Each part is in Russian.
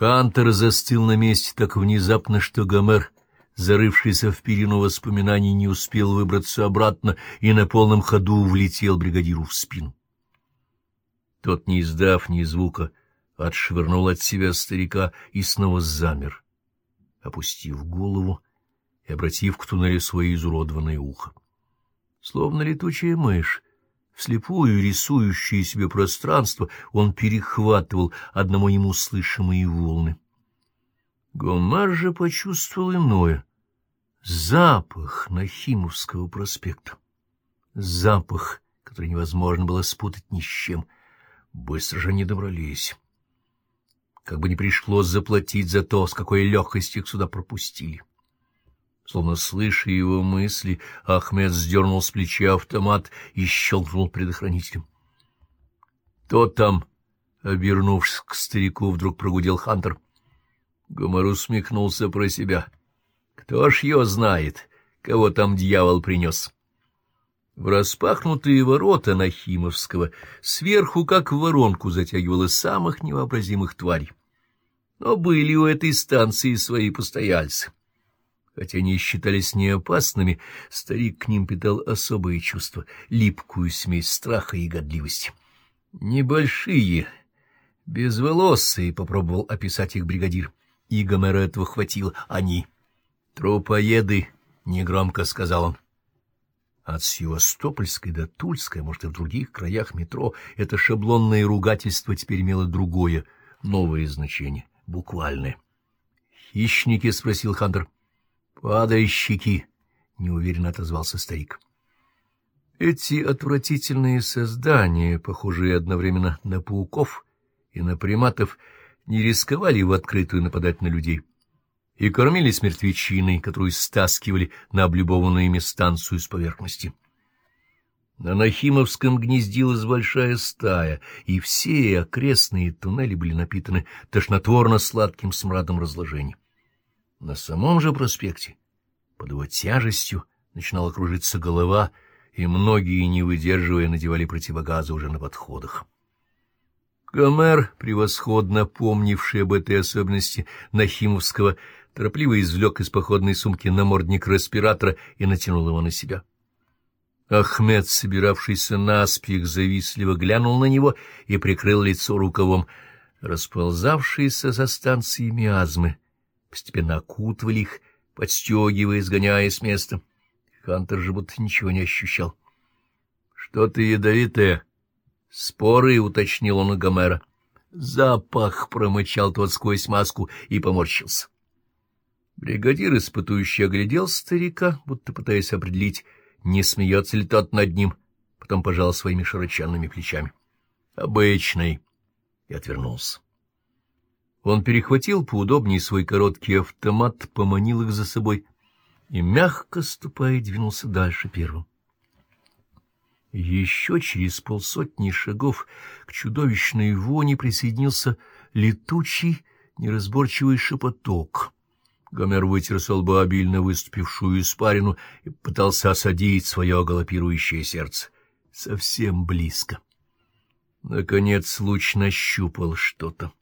Хантер застыл на месте так внезапно, что Гомер, зарывшийся в перину воспоминаний, не успел выбраться обратно и на полном ходу влетел бригадиру в спину. Тот, не издав ни звука, отшвырнул от себя старика и снова замер, опустив голову и обратив к туннелю свое изуродованное ухо. Словно летучая мышь, вслепую рисующее себе пространство, он перехватывал одному ему слышимые волны. Гомар же почувствовал иное — запах Нахимовского проспекта. Запах, который невозможно было спутать ни с чем. Быстро же не добрались. Как бы не пришлось заплатить за то, с какой легкостью их сюда пропустили. Словно слыша его мысли, Ахмед сдернул с плеча автомат и щелкнул предохранителем. — Кто там? — обернувшись к старику, вдруг прогудел Хантер. Гомор усмехнулся про себя. — Кто ж ее знает, кого там дьявол принес? В распахнутые ворота Нахимовского сверху, как в воронку, затягивало самых невообразимых тварей. Но были у этой станции свои постояльцы. Хотя они считались неопасными, старик к ним питал особые чувства, липкую смесь страха и годливости. «Небольшие, безволосые», — попробовал описать их бригадир. И Гомера этого хватило. Они. «Трупоеды», — негромко сказал он. От Севастопольской до Тульской, может, и в других краях метро, это шаблонное ругательство теперь имело другое, новое значение, буквальное. «Хищники?» — спросил Хантер. «Падальщики!» — неуверенно отозвался старик. Эти отвратительные создания, похожие одновременно на пауков и на приматов, не рисковали в открытую нападать на людей и кормились мертвечиной, которую стаскивали на облюбованную ими станцию с поверхности. На Нахимовском гнездилась большая стая, и все окрестные туннели были напитаны тошнотворно-сладким смрадом разложения. На самом же проспекте, под его тяжестью, начинала кружиться голова, и многие, не выдерживая, надевали противогазы уже на подходах. Гомер, превосходно помнивший об этой особенности Нахимовского, торопливо извлек из походной сумки намордник респиратора и натянул его на себя. Ахмед, собиравшийся наспех, завистливо глянул на него и прикрыл лицо рукавом. Расползавшиеся за станции миазмы постепенно окутывали их, подстегивая, сгоняя с места. Хантер же будто ничего не ощущал. — Что-то ядовитое. — Споры, — уточнил он у Гомера. — Запах, — промычал тот сквозь маску и поморщился. Бригадир, испытующий, оглядел старика, будто пытаясь определить, не смеется ли тот над ним, потом пожал своими широченными плечами. — Обычный. И отвернулся. Он перехватил поудобнее свой короткий автомат, поманил их за собой и, мягко ступая, двинулся дальше первым. Еще через полсотни шагов к чудовищной воне присоединился летучий, неразборчивый шепоток. Гомер вытер с лба обильно выступившую испарину и пытался осадить свое галопирующее сердце. Совсем близко. Наконец луч нащупал что-то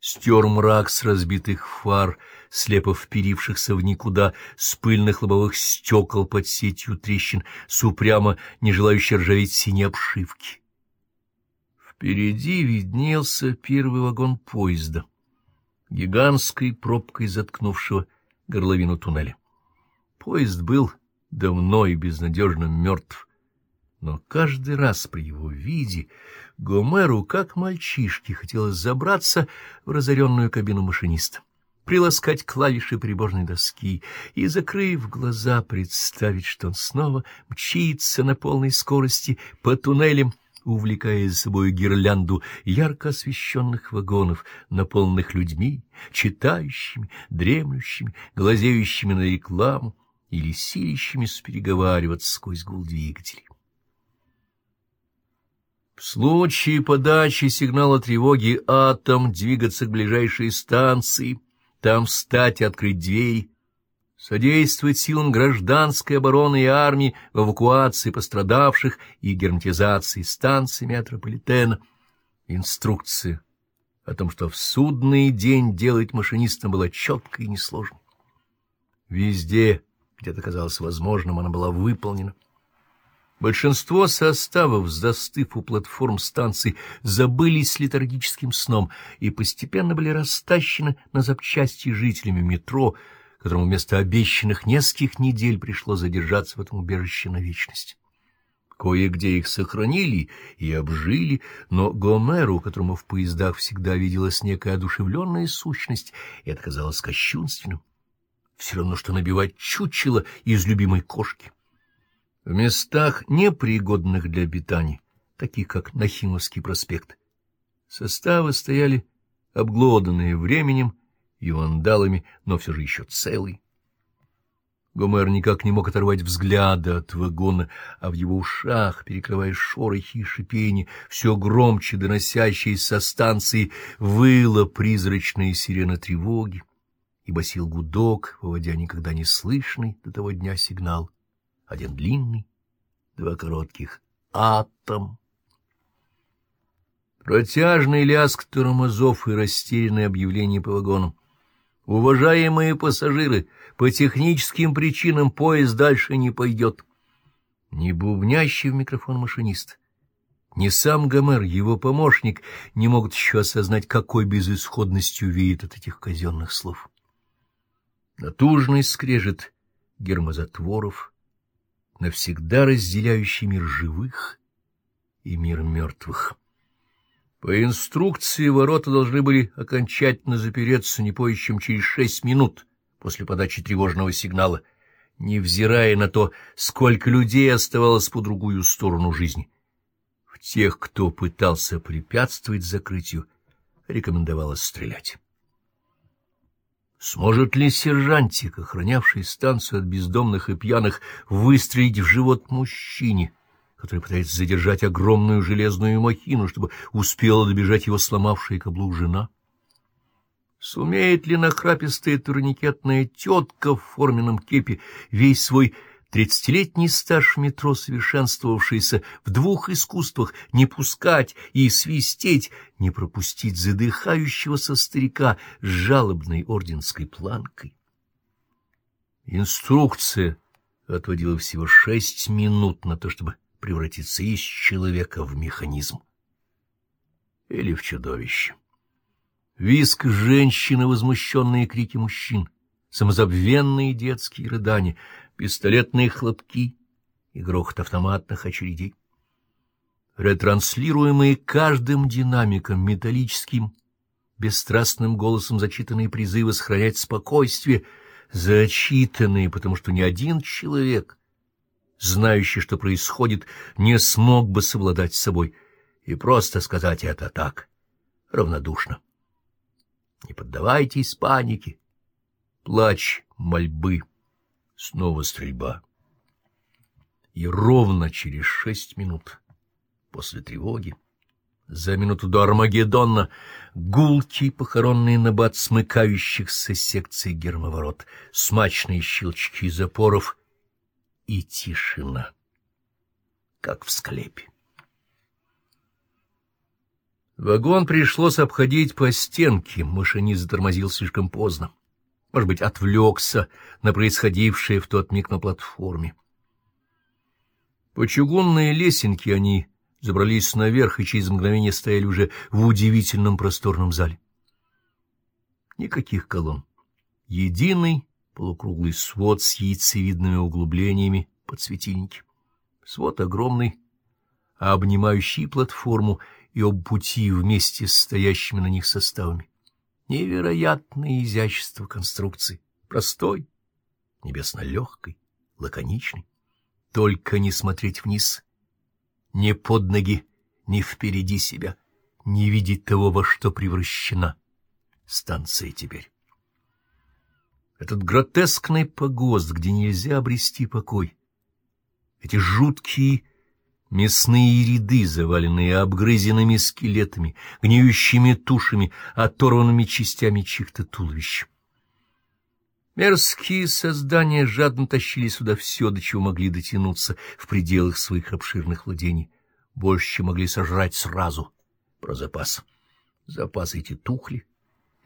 стер мрак с разбитых фар, слепо вперившихся в никуда, с пыльных лобовых стекол под сетью трещин, с упрямо не желающей ржаветь синей обшивки. Впереди виднелся первый вагон поезда, гигантской пробкой заткнувшего горловину туннеля. Поезд был давно и безнадежно мертв, но каждый раз при его виде Гомеру, как мальчишке, хотелось забраться в разоренную кабину машиниста, приласкать клавиши приборной доски и, закрыв глаза, представить, что он снова мчится на полной скорости по туннелям, увлекая за собой гирлянду ярко освещенных вагонов, наполненных людьми, читающими, дремлющими, глазеющими на рекламу или силищами переговариваться сквозь гул двигателей. В случае подачи сигнала тревоги атом двигаться к ближайшей станции, там встать и открыть дверь, содействовать силам гражданской обороны и армии в эвакуации пострадавших и герметизации станции метрополитена. Инструкция о том, что в судный день делать машинистом было четко и несложно. Везде, где это казалось возможным, она была выполнена. Большинство составов, застыв у платформ станций, забылись летаргическим сном и постепенно были растащены на запчасти жителями метро, которому вместо обещанных нескольких недель пришлось задержаться в этом убежище на вечность. Кое-где их сохранили и обжили, но Гомеру, которому в поездах всегда виделась некая одушевленная сущность, это казалось кощунственным. Все равно, что набивать чучело из любимой кошки. В местах, непригодных для обитания, таких как Нахимовский проспект, составы стояли обглоданные временем и вандалами, но все же еще целые. Гомер никак не мог оторвать взгляда от вагона, а в его ушах, перекрывая шорохи и шипение, все громче доносящиеся со станции, выла призрачная сирена тревоги, и басил гудок, выводя никогда не слышный до того дня сигнал. Один длинный, два коротких. Атом! Протяжный лязг тормозов и растерянное объявление по вагонам. Уважаемые пассажиры, по техническим причинам поезд дальше не пойдет. Не бубнящий в микрофон машинист, ни сам Гомер, его помощник, не могут еще осознать, какой безысходностью веет от этих казенных слов. Натужный скрежет гермозатворов, навсегда разделяющий мир живых и мир мертвых. По инструкции ворота должны были окончательно запереться не позже, чем через шесть минут после подачи тревожного сигнала, невзирая на то, сколько людей оставалось по другую сторону жизни. В тех, кто пытался препятствовать закрытию, рекомендовалось стрелять. Сможет ли сержантик, охранявший станцию от бездомных и пьяных, выстрелить в живот мужчине, который пытается задержать огромную железную махину, чтобы успела добежать его сломавшая каблук жена? Сумеет ли нахрапистая турникетная тетка в форменном кепе весь свой тридцатилетний стаж метро, совершенствовавшийся в двух искусствах, не пускать и свистеть, не пропустить задыхающегося старика с жалобной орденской планкой? Инструкция отводила всего шесть минут на то, чтобы превратиться из человека в механизм или в чудовище. Виск женщины, возмущенные крики мужчин, самозабвенные детские рыдания, пистолетные хлопки и грохот автоматных очередей. Ретранслируемые каждым динамиком металлическим, бесстрастным голосом зачитанные призывы сохранять спокойствие, зачитанные, потому что ни один человек знающий, что происходит, не смог бы совладать с собой и просто сказать это так, равнодушно. Не поддавайтесь панике. Плач, мольбы, снова стрельба. И ровно через шесть минут после тревоги, за минуту до Армагеддона, гулкий похоронный набат смыкающихся секций гермоворот, смачные щелчки запоров — и тишина, как в склепе. Вагон пришлось обходить по стенке, машинист затормозил слишком поздно. Может быть, отвлекся на происходившее в тот миг на платформе. По чугунной лесенке они забрались наверх и через мгновение стояли уже в удивительном просторном зале. Никаких колонн. Единый полукруглый свод с яйцевидными углублениями под светильники. Свод огромный, а обнимающий платформу и об пути вместе с стоящими на них составами. Невероятное изящество конструкции, простой, небесно-легкой, лаконичной. Только не смотреть вниз, не под ноги, не впереди себя, не видеть того, во что превращена станция теперь. Этот гротескный погост, где нельзя обрести покой. Эти жуткие мясные ряды, заваленные обгрызенными скелетами, гниющими тушами, оторванными частями чьих-то туловищ. Мерзкие создания жадно тащили сюда все, до чего могли дотянуться в пределах своих обширных владений, больше, чем могли сожрать сразу, про запас. Запасы эти тухли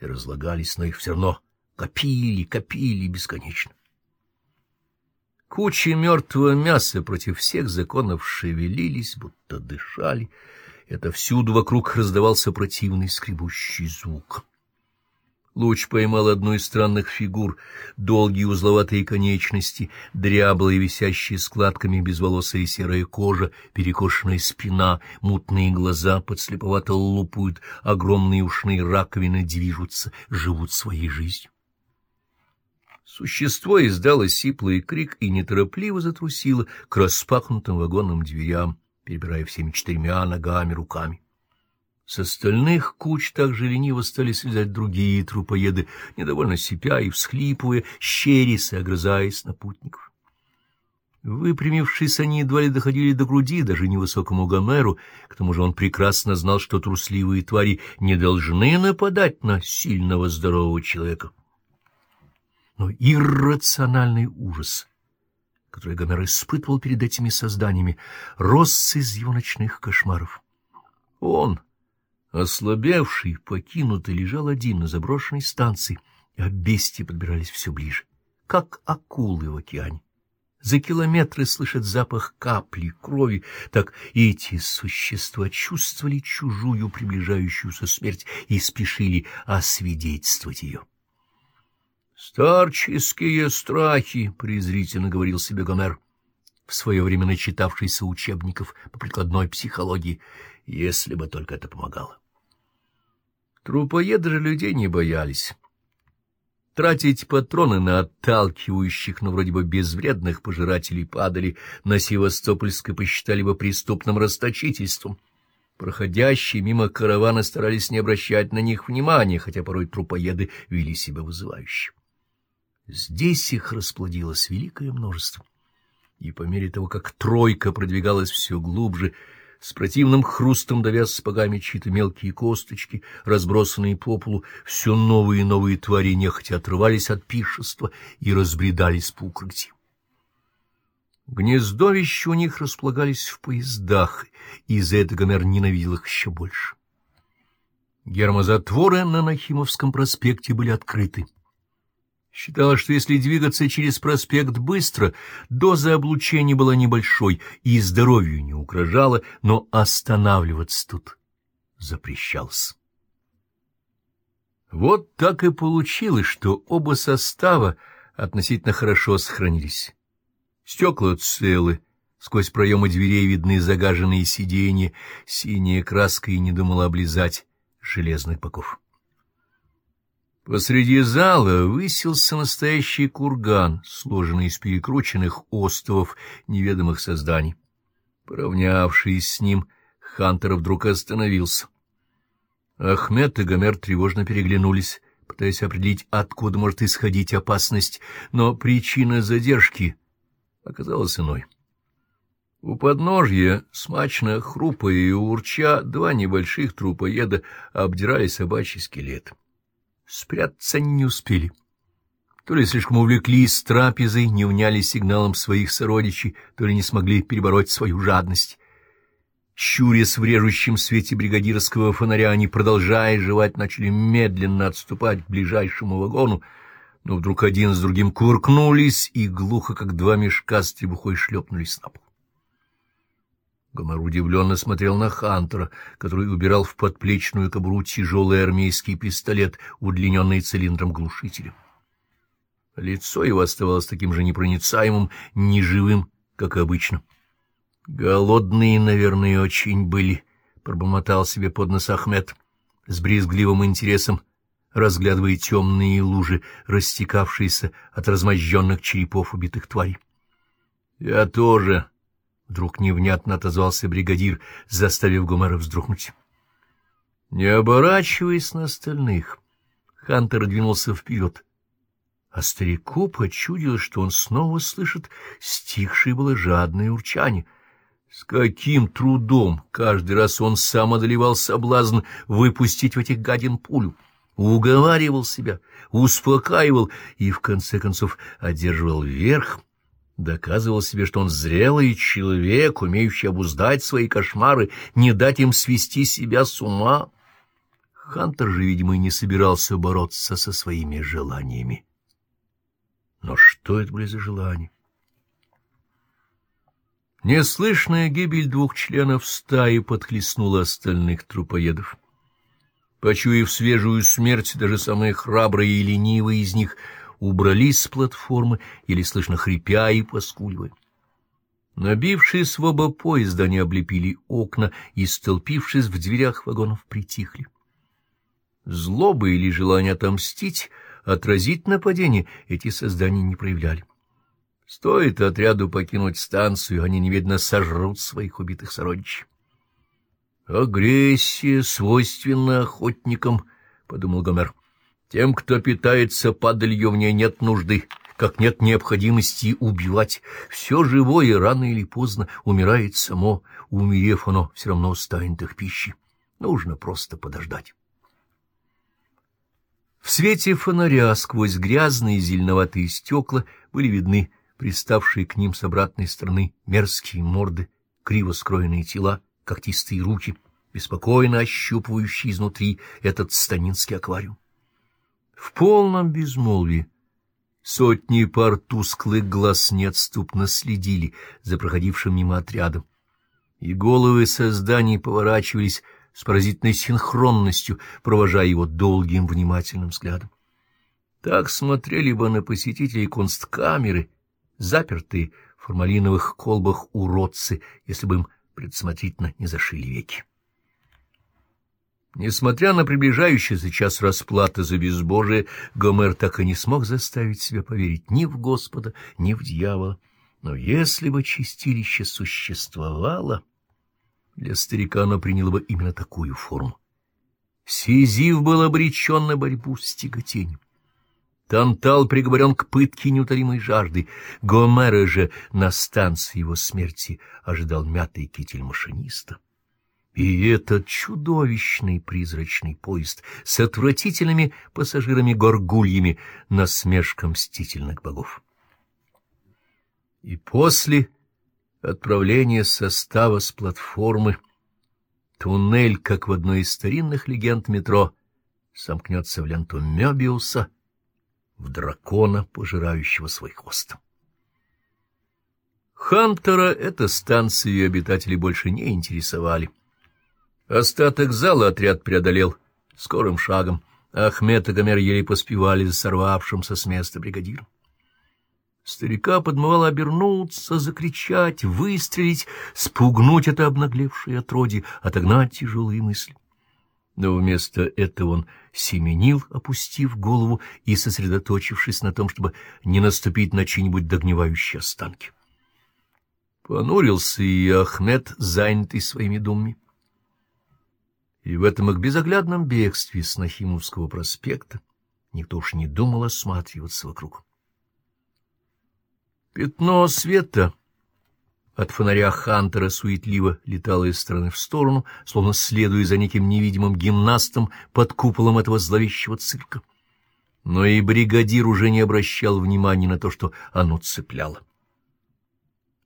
и разлагались, но их все равно копили, копили бесконечно. Кучи мертвого мяса против всех законов шевелились, будто дышали. Это всюду вокруг раздавался противный скребущий звук. Луч поймал одну из странных фигур, долгие узловатые конечности, дряблые, висящие складками безволосая серая кожа, перекошенная спина, мутные глаза подслеповато лупают, огромные ушные раковины движутся, живут своей жизнью. Существо издало сиплый крик и неторопливо затрусило к распахнутым вагонным дверям, перебирая всеми четырьмя ногами руками. С остальных куч также лениво стали слезать другие трупоеды, недовольно сипя и всхлипывая, щерясь и огрызаясь на путников. Выпрямившись, они едва ли доходили до груди, даже невысокому Гомеру, к тому же он прекрасно знал, что трусливые твари не должны нападать на сильного здорового человека. Но иррациональный ужас, который Гомер испытывал перед этими созданиями, рос из его ночных кошмаров. Он Ослабевший, покинутый, лежал один на заброшенной станции, а бестии подбирались все ближе, как акулы в океане. За километры слышат запах капли, крови, так эти существа чувствовали чужую приближающуюся смерть и спешили освидетельствовать ее. «Старческие страхи», — презрительно говорил себе Гомер, в свое время начитавшийся учебников по прикладной психологии, если бы только это помогало. Трупоеды же людей не боялись. Тратить патроны на отталкивающих, но вроде бы безвредных пожирателей падали на Севастопольск и посчитали бы преступным расточительством. Проходящие мимо каравана старались не обращать на них внимания, хотя порой трупоеды вели себя вызывающе. Здесь их расплодилось великое множество. И по мере того, как тройка продвигалась все глубже, с противным хрустом давя сапогами чьи-то мелкие косточки, разбросанные по полу, все новые и новые твари нехотя отрывались от пиршества и разбредались по укрытию. Гнездовища у них располагались в поездах, и за это Гомер ненавидел их еще больше. Гермозатворы на Нахимовском проспекте были открыты. Считала, что если двигаться через проспект быстро, доза облучения была небольшой и здоровью не угрожала, но останавливаться тут запрещалось. Вот так и получилось, что оба состава относительно хорошо сохранились. Стекла целы, сквозь проемы дверей видны загаженные сиденья, синяя краска и не думала облизать железных боков. Посреди зала высился настоящий курган, сложенный из перекрученных остовов неведомых созданий. Поравнявшись с ним, Хантер вдруг остановился. Ахмед и Гомер тревожно переглянулись, пытаясь определить, откуда может исходить опасность, но причина задержки оказалась иной. У подножья, смачно хрупая и урча, два небольших трупоеда обдирали собачий скелет. Спрятаться они не успели. То ли слишком увлеклись трапезой, не уняли сигналом своих сородичей, то ли не смогли перебороть свою жадность. Щурясь в режущем свете бригадирского фонаря, они, продолжая жевать, начали медленно отступать к ближайшему вагону, но вдруг один с другим куркнулись и глухо, как два мешка с требухой, шлепнулись на пол. Гомер удивленно смотрел на Хантера, который убирал в подплечную кобуру тяжелый армейский пистолет, удлиненный цилиндром глушителя. Лицо его оставалось таким же непроницаемым, неживым, как обычно. «Голодные, наверное, очень были», — пробормотал себе под нос Ахмед, с брезгливым интересом, разглядывая темные лужи, растекавшиеся от размозженных черепов убитых тварей. «Я тоже», Вдруг невнятно отозвался бригадир, заставив Гомера вздрогнуть. Не оборачиваясь на остальных, Хантер двинулся вперед, а старику почудилось, что он снова слышит стихшее было жадное урчание. С каким трудом каждый раз он сам одолевал соблазн выпустить в этих гадин пулю, уговаривал себя, успокаивал и, в конце концов, одерживал верх — доказывал себе, что он зрелый человек, умеющий обуздать свои кошмары, не дать им свести себя с ума. Хантер же, видимо, и не собирался бороться со своими желаниями. Но что это были за желания? Неслышная гибель двух членов стаи подхлестнула остальных трупоедов. Почуяв свежую смерть, даже самые храбрые и ленивые из них убрались с платформы, или слышно хрипя и поскуливая. Набившись в оба поезда, они облепили окна и, столпившись в дверях вагонов, притихли. Злобы или желание отомстить, отразить нападение эти создания не проявляли. Стоит отряду покинуть станцию, они немедленно сожрут своих убитых сородичей. «Агрессия свойственна охотникам», — подумал Гомер. «Тем, кто питается падалью, в ней нет нужды, как нет необходимости убивать. Все живое рано или поздно умирает само, умерев оно все равно станет их пищей. Нужно просто подождать». В свете фонаря сквозь грязные зеленоватые стекла были видны приставшие к ним с обратной стороны мерзкие морды, криво скроенные тела, когтистые руки, беспокойно ощупывающие изнутри этот станинский аквариум. В полном безмолвии сотни пар тусклых глаз неотступно следили за проходившим мимо отрядом, и головы созданий поворачивались с поразительной синхронностью, провожая его долгим внимательным взглядом. Так смотрели бы на посетителей консткамеры, запертые в формалиновых колбах уродцы, если бы им предсмотрительно не зашили веки. Несмотря на приближающийся час расплаты за безбожие, Гомер так и не смог заставить себя поверить ни в Господа, ни в дьявола. Но если бы чистилище существовало, для старика оно приняло бы именно такую форму. Сизив был обречен на борьбу с тяготением. Тантал приговорен к пытке неутолимой жажды. Гомера же на станции его смерти ожидал мятый китель машиниста. И этот чудовищный призрачный поезд с отвратительными пассажирами-горгульями насмешка мстительных богов. И после отправления состава с платформы туннель, как в одной из старинных легенд метро, сомкнется в ленту Мёбиуса — в дракона, пожирающего свой хвост. Хантера эта станция и обитатели больше не интересовали. Остаток зала отряд преодолел скорым шагом. Ахмед и Гомер еле поспевали за сорвавшимся с места бригадиром. Старика подмывало обернуться, закричать, выстрелить, спугнуть это обнаглевшее отродье, отогнать тяжелые мысли но вместо этого он семенил, опустив голову и сосредоточившись на том, чтобы не наступить на чьи-нибудь догнивающие останки. Понурился и Ахмед, занятый своими думами. И в этом их безоглядном бегстве с Нахимовского проспекта никто уж не думал осматриваться вокруг. Пятно света от фонаря Хантера суетливо летала из стороны в сторону, словно следуя за неким невидимым гимнастом под куполом этого зловещего цирка. Но и бригадир уже не обращал внимания на то, что оно цепляло.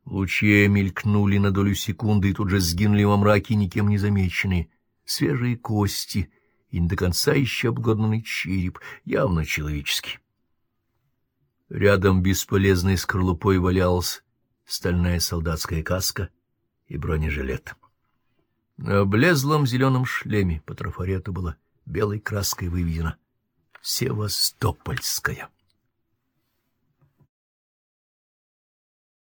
Лучи мелькнули на долю секунды и тут же сгинули во мраке никем не замеченные. Свежие кости и не до конца еще обглоданный череп, явно человеческий. Рядом бесполезной скорлупой валялся стальная солдатская каска и бронежилет. На облезлом зеленом шлеме по трафарету было белой краской выведено «Севастопольская».